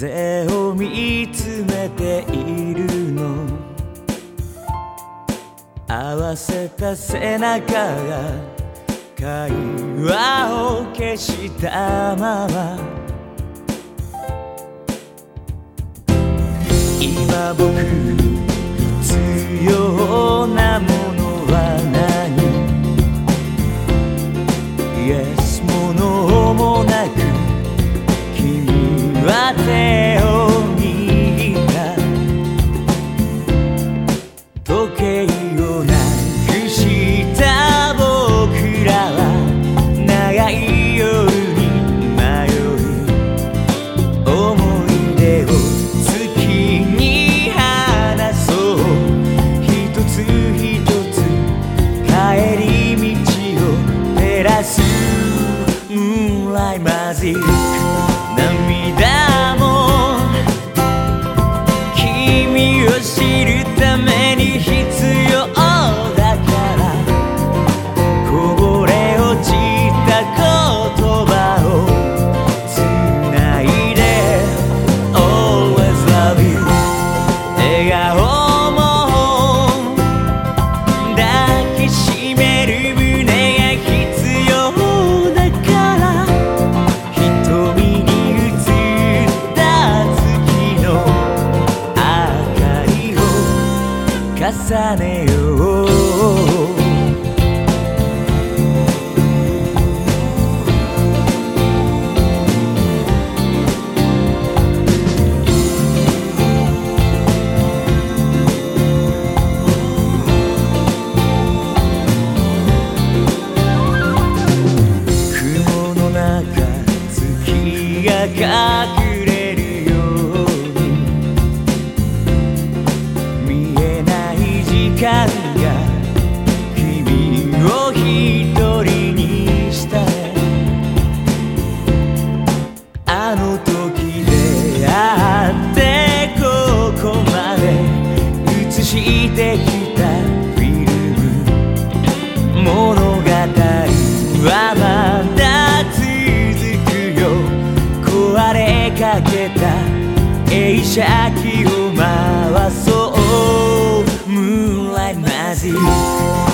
風を見つめているの。合わせた背中が会話を消したまま。今僕強い lại mà gì? 重ねよういてきたフィルム。物語はまだ続くよ。壊れかけた映写機を回そうムーンライトマジック